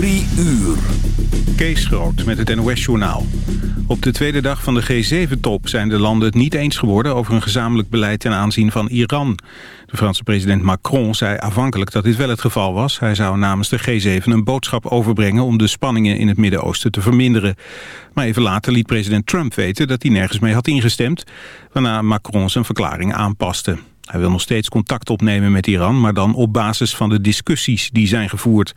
Drie uur. Kees Groot met het NOS-journaal. Op de tweede dag van de G7-top zijn de landen het niet eens geworden... over een gezamenlijk beleid ten aanzien van Iran. De Franse president Macron zei afhankelijk dat dit wel het geval was. Hij zou namens de G7 een boodschap overbrengen... om de spanningen in het Midden-Oosten te verminderen. Maar even later liet president Trump weten dat hij nergens mee had ingestemd... waarna Macron zijn verklaring aanpaste. Hij wil nog steeds contact opnemen met Iran, maar dan op basis van de discussies die zijn gevoerd.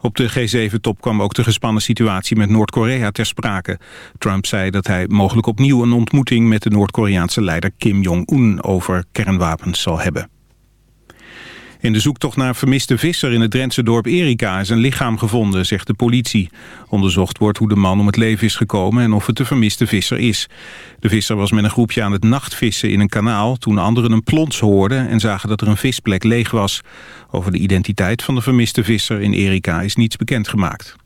Op de G7-top kwam ook de gespannen situatie met Noord-Korea ter sprake. Trump zei dat hij mogelijk opnieuw een ontmoeting met de Noord-Koreaanse leider Kim Jong-un over kernwapens zal hebben. In de zoektocht naar vermiste visser in het Drentse dorp Erika is een lichaam gevonden, zegt de politie. Onderzocht wordt hoe de man om het leven is gekomen en of het de vermiste visser is. De visser was met een groepje aan het nachtvissen in een kanaal toen anderen een plons hoorden en zagen dat er een visplek leeg was. Over de identiteit van de vermiste visser in Erika is niets bekendgemaakt.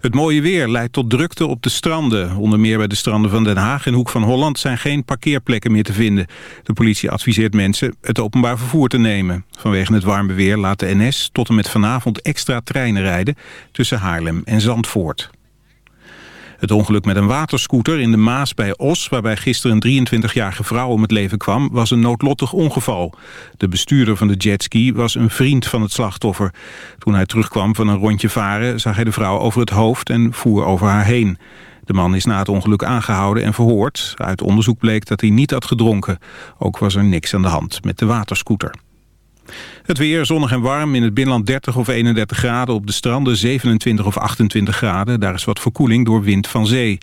Het mooie weer leidt tot drukte op de stranden. Onder meer bij de stranden van Den Haag en Hoek van Holland zijn geen parkeerplekken meer te vinden. De politie adviseert mensen het openbaar vervoer te nemen. Vanwege het warme weer laat de NS tot en met vanavond extra treinen rijden tussen Haarlem en Zandvoort. Het ongeluk met een waterscooter in de Maas bij Os... waarbij gisteren een 23-jarige vrouw om het leven kwam... was een noodlottig ongeval. De bestuurder van de jetski was een vriend van het slachtoffer. Toen hij terugkwam van een rondje varen... zag hij de vrouw over het hoofd en voer over haar heen. De man is na het ongeluk aangehouden en verhoord. Uit onderzoek bleek dat hij niet had gedronken. Ook was er niks aan de hand met de waterscooter. Het weer zonnig en warm. In het binnenland 30 of 31 graden. Op de stranden 27 of 28 graden. Daar is wat verkoeling door wind van zee.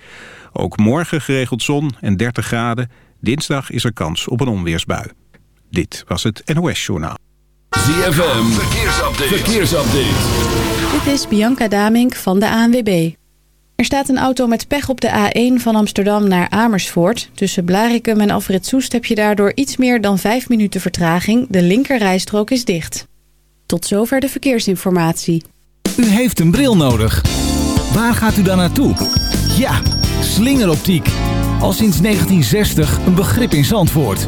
Ook morgen geregeld zon en 30 graden. Dinsdag is er kans op een onweersbui. Dit was het NOS Journaal. ZFM, verkeersupdate. verkeersupdate. Dit is Bianca Damink van de ANWB. Er staat een auto met pech op de A1 van Amsterdam naar Amersfoort. Tussen Blarikum en Afrit Soest heb je daardoor iets meer dan 5 minuten vertraging. De linkerrijstrook is dicht. Tot zover de verkeersinformatie. U heeft een bril nodig. Waar gaat u dan naartoe? Ja, slingeroptiek. Al sinds 1960 een begrip in Zandvoort.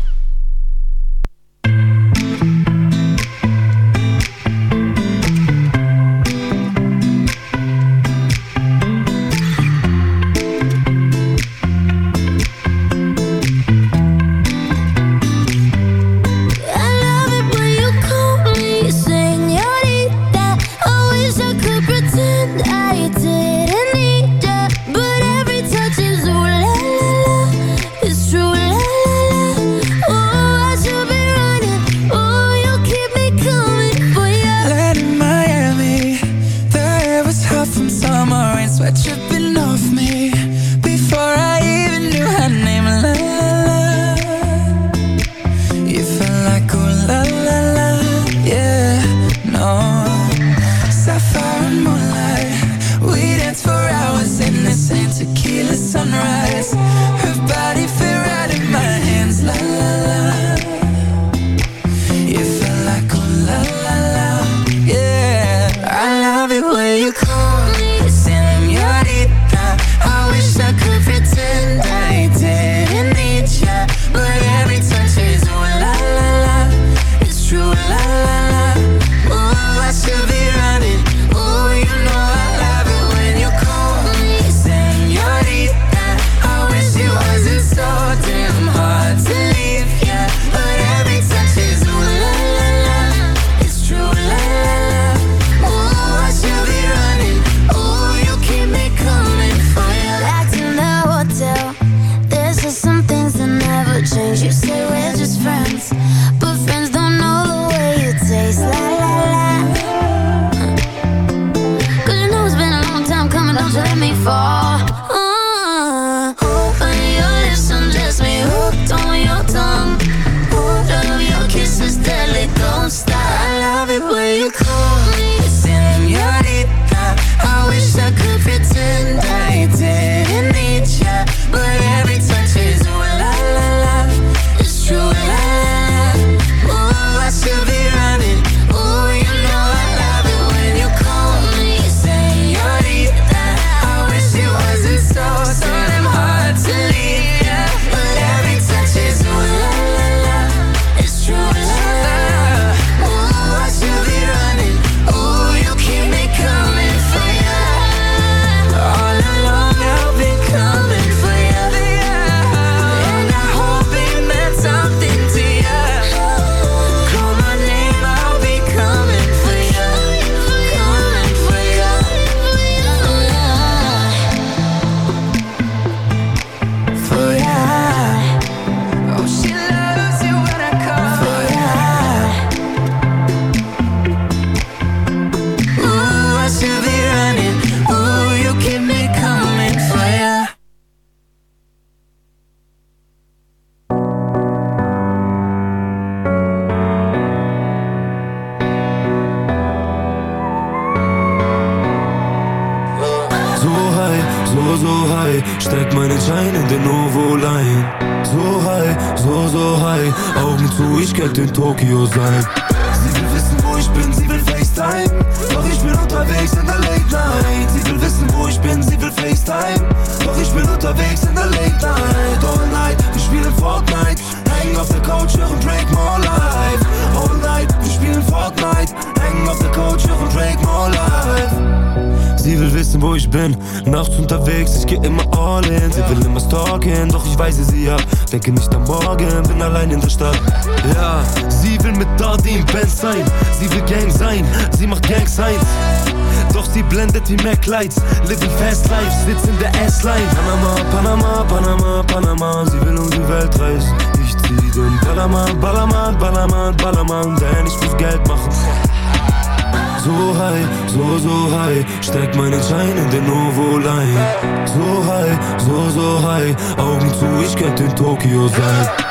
Ich könnte in Tokio sein. Sie will wissen, wo ich bin, sie will FaceTime. Doch ich bin unterwegs in der Late Night. Sie will wissen, wo ich bin, sie will FaceTime. Doch ich bin unterwegs in der Late Night. All night, wir spielen Fortnite. Hängen auf der Couch, hören Drake More Life. All night, wir spielen Fortnite. Hängen auf der Couch, hören Drake More Life. Sie will wissen, wo ich bin, nachts unterwegs, ich geh immer all in. Sie will immer stalken, doch ich weise sie ab. Denke nicht am Morgen, bin allein in der Stadt. Ja, sie will mit Daddy im Band sein. Sie will Gang sein, sie macht Gang Signs. Doch sie blendet wie Mac Lights. Living fast life, sitzt in der S-Line. Panama, Panama, Panama, Panama. Sie will um die Welt reisen. Ich zieh den Ballermann, Ballermann, Ballermann, Ballermann. Denn ich muss Geld machen. So high, so, so high, steig meinen Schein in den Ovo-Line. So high, so, so high, Augen zu, ich könnte in Tokio sein.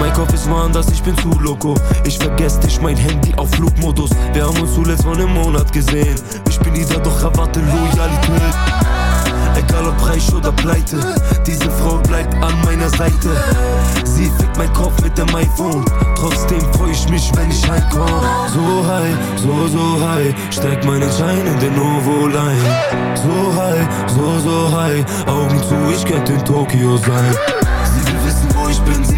Mein Kopf ist woanders, ich bin zu loco. Ich vergesse dich, mein Handy auf Flugmodus. Wir haben uns zuletzt vor einem Monat gesehen. Ich bin wieder, doch erwarte Loyalität. Egal ob reich oder pleite, diese Frau bleibt an meiner Seite. Sie fickt mein Kopf mit dem iPhone. Trotzdem freu ich mich, wenn ich heimkomm. So high, so, so high, steig meinen Schein in den Ovo-Line. So high, so, so high, Augen zu, ich könnte in Tokio sein. Sie will wissen, wo ich bin, sie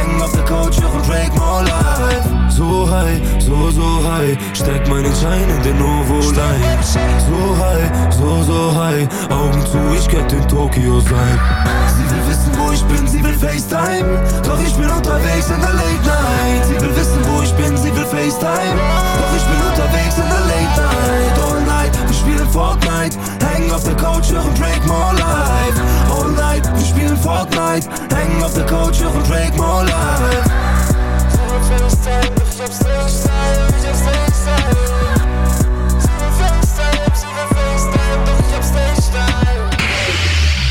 Hängen auf der Couch, Jochen Drake, more life. So high, so, so high. Steck meinen Schein in den Novo-Line So high, so, so high. Augen zu, ich könnte in Tokio sein. Sie will wissen, wo ich bin, sie will FaceTime. Doch ich bin unterwegs in der Late Night. Sie will wissen, wo ich bin, sie will FaceTime. Doch ich bin unterwegs in der Late Night. Wir spielen Fortnite. Hängen auf der Couch, hören Drake More Life. All night, wir spielen Fortnite. Hängen auf der Couch, hören Drake More Life.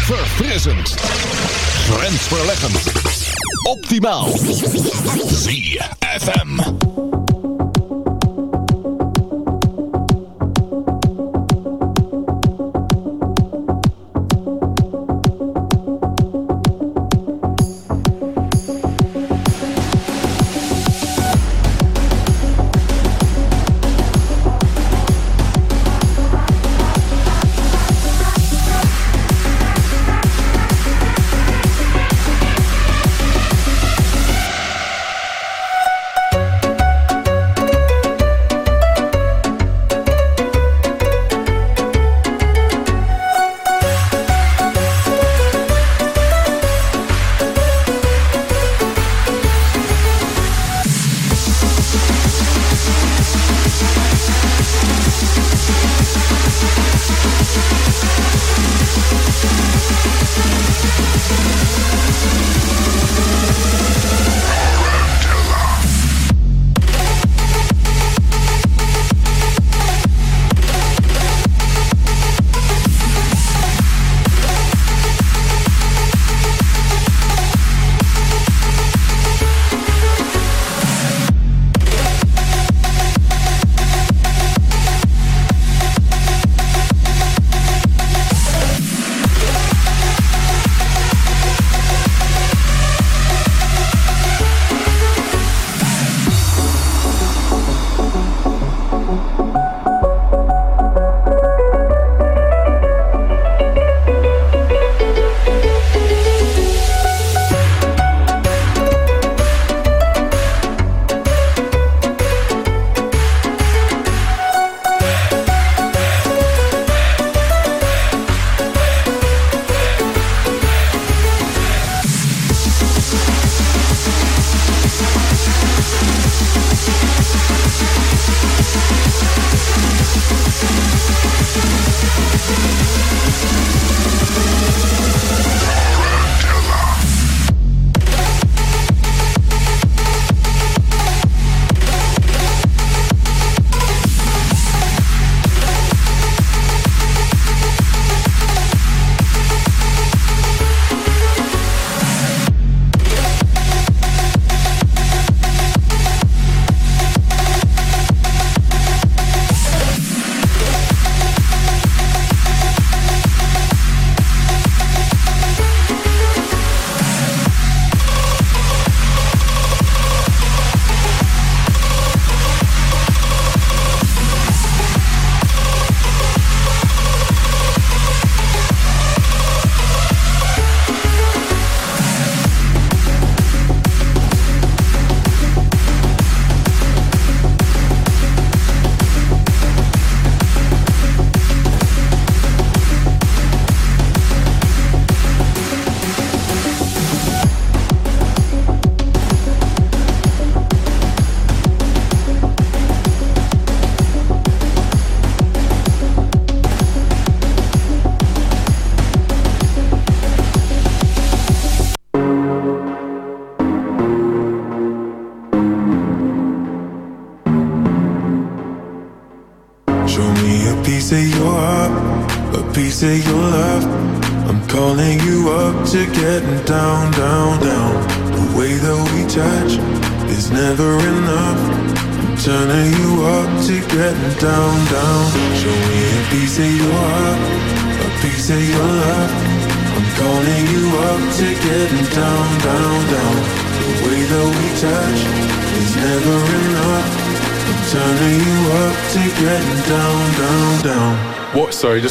Verfrissend. Grensverleggend. Optimaal. ZFM.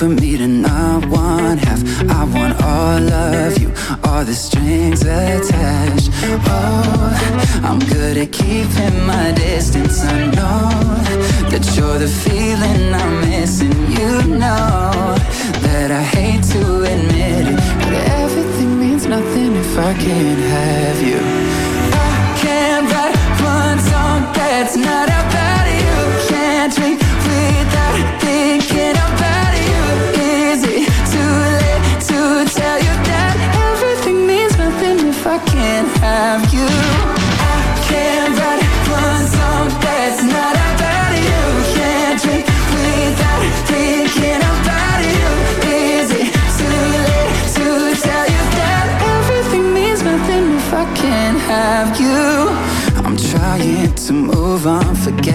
for me to not want half. I want all of you, all the strings attached. Oh, I'm good at keeping my distance. I know that you're the feeling I'm missing. You know that I hate to admit it, but everything means nothing if I can't have you.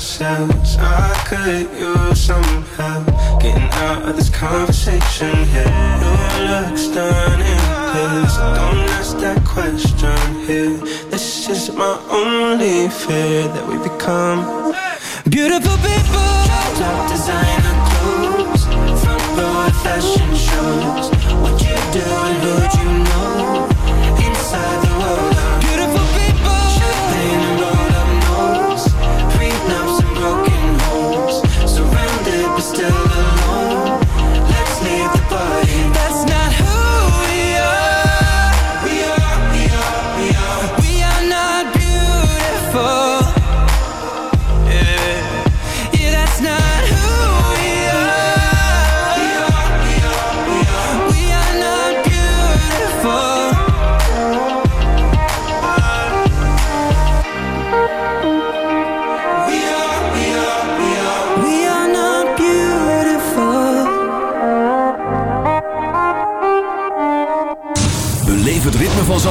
get you somehow. Getting out of this conversation here. Your looks done in pills. Don't ask that question here. This is my only fear that we become Beautiful people. top designer clothes, front row fashion shows. What you do and who'd you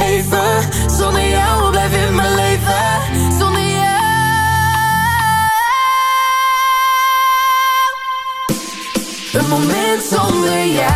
even. Zonder jou blijf in mijn leven. Zonder jou. Een moment zonder jou.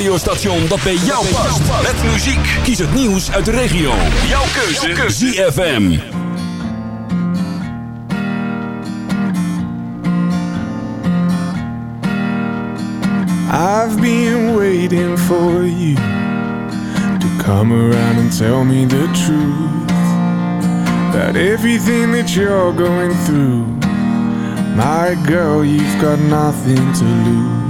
radiostation dat bij jou past. Met muziek. Kies het nieuws uit de regio. Jouw keuze. Jouw. ZFM. I've been waiting for you to come around and tell me the truth That everything that you're going through. My girl, you've got nothing to lose.